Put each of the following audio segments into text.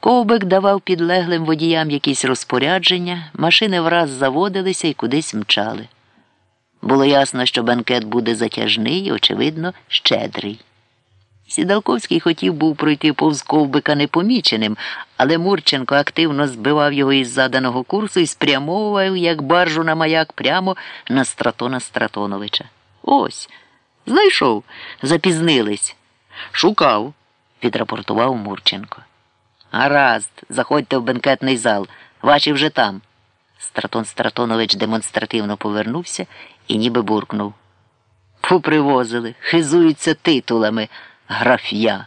Ковбик давав підлеглим водіям якісь розпорядження, машини враз заводилися і кудись мчали. Було ясно, що банкет буде затяжний і, очевидно, щедрий. Сідалковський хотів був пройти повз ковбика непоміченим, але Мурченко активно збивав його із заданого курсу і спрямовував, як баржу на маяк, прямо на Стратона Стратоновича. Ось, знайшов, запізнились. Шукав, відрапортував Мурченко. Гаразд, заходьте в бенкетний зал. Ваші вже там. Стратон Стратонович демонстративно повернувся і ніби буркнув. Попривозили, хизуються титулами граф'я.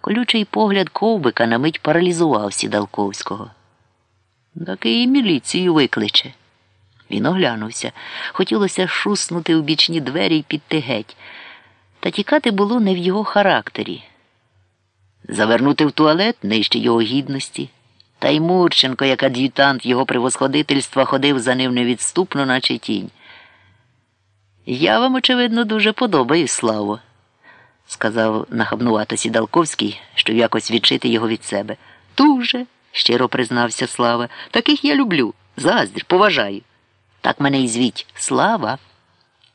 Колючий погляд ковбика на мить паралізував Сідалковського. Таки і міліцію викличе. Він оглянувся. Хотілося шуснути в бічні двері й піти геть. Та тікати було не в його характері. Завернути в туалет нижче його гідності. Та й Мурченко, як ад'ютант його превосходительства, ходив за ним невідступно, наче тінь. Я вам, очевидно, дуже подобаюсь, Славо, сказав нахабнувато Сідалковський, щоб якось відчити його від себе. Дуже, щиро признався Слава. Таких я люблю. Заздрь, поважаю. Так мене і звіть. Слава.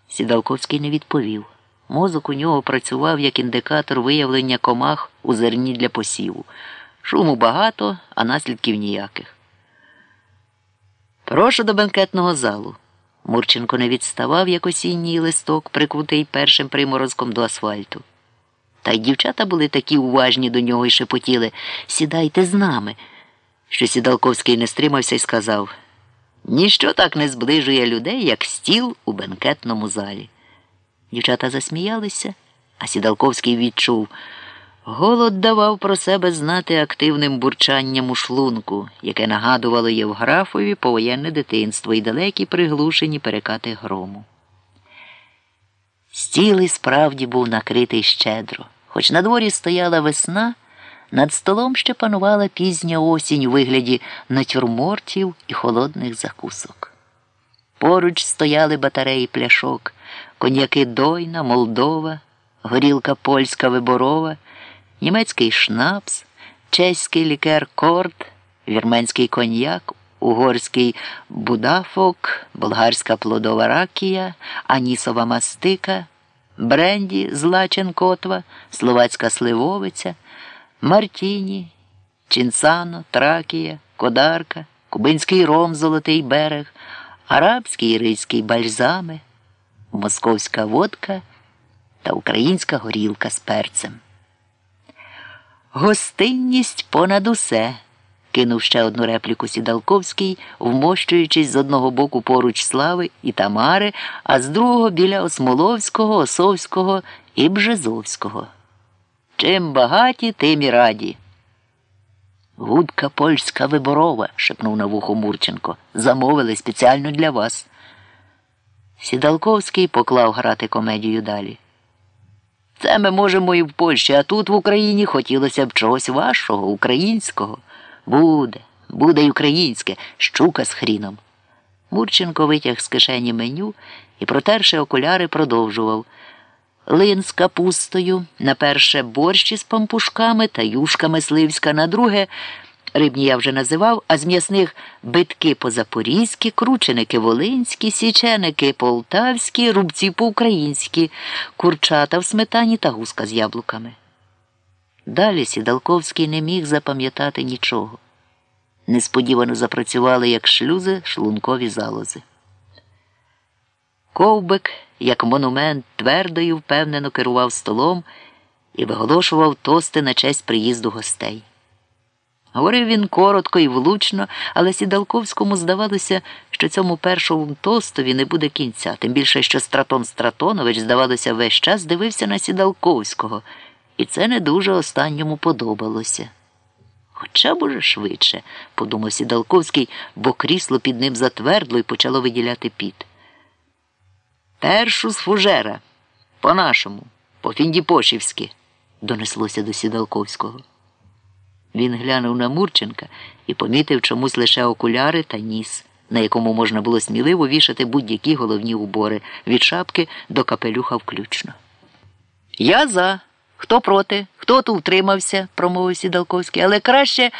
Сідалковський не відповів. Мозок у нього працював як індикатор виявлення комах у зерні для посіву. Шуму багато, а наслідків ніяких. Прошу до бенкетного залу. Мурченко не відставав, як осінній листок, прикутий першим приморозком до асфальту. Та й дівчата були такі уважні до нього і шепотіли Сідайте з нами. Що Сідалковський не стримався і сказав Ніщо так не зближує людей, як стіл у бенкетному залі. Дівчата засміялися, а Сідалковський відчув. Голод давав про себе знати активним бурчанням у шлунку, яке нагадувало Євграфові повоєнне дитинство і далекі приглушені перекати грому. Стіл і справді був накритий щедро. Хоч на дворі стояла весна, над столом ще панувала пізня осінь у вигляді натюрмортів і холодних закусок. Поруч стояли батареї пляшок, коньяки Дойна, Молдова, горілка польська виборова німецький шнапс, чеський лікер корт, вірменський коньяк, угорський будафок, болгарська плодова ракія, анісова мастика, бренді злачен котва, словацька сливовиця, мартіні, чінсано, тракія, кодарка, кубинський ром Золотий берег, арабський і ризький бальзами, московська водка та українська горілка з перцем. Гостинність понад усе, кинув ще одну репліку Сідалковський, вмощуючись з одного боку поруч слави і Тамари, а з другого біля Осмоловського, Осовського і Бжезовського. Чим багаті, тим і раді. Гудка польська виборова, шепнув на вухо Мурченко. Замовили спеціально для вас. Сідалковський поклав грати комедію далі. Це ми можемо і в Польщі, а тут в Україні хотілося б чогось вашого, українського. Буде, буде й українське, щука з хріном. Мурченко витяг з кишені меню і, протерши окуляри, продовжував. Лин з капустою, на перше борщ із пампушками та юшка мисливська, на друге. Рибні я вже називав, а з м'ясних битки по-запорізьки, крученики волинські, січеники полтавські, рубці по-українськи, курчата в сметані та гуска з яблуками. Далі Сідалковський не міг запам'ятати нічого. Несподівано запрацювали, як шлюзи, шлункові залози. Ковбик, як монумент, твердо і впевнено керував столом і виголошував тости на честь приїзду гостей. Говорив він коротко і влучно, але Сідалковському здавалося, що цьому першому тостові не буде кінця, тим більше, що Стратон Стратонович, здавалося, весь час дивився на Сідалковського, і це не дуже останньому подобалося. Хоча б уже швидше, подумав Сідалковський, бо крісло під ним затвердло і почало виділяти піт. Першу з фужера, по-нашому, по фіндіпошівськи, донеслося до Сідалковського. Він глянув на Мурченка і помітив чомусь лише окуляри та ніс, на якому можна було сміливо вішати будь-які головні убори від шапки до капелюха включно. Я за, Хто проти, хто тут утримався, промовив Сідалковський, але краще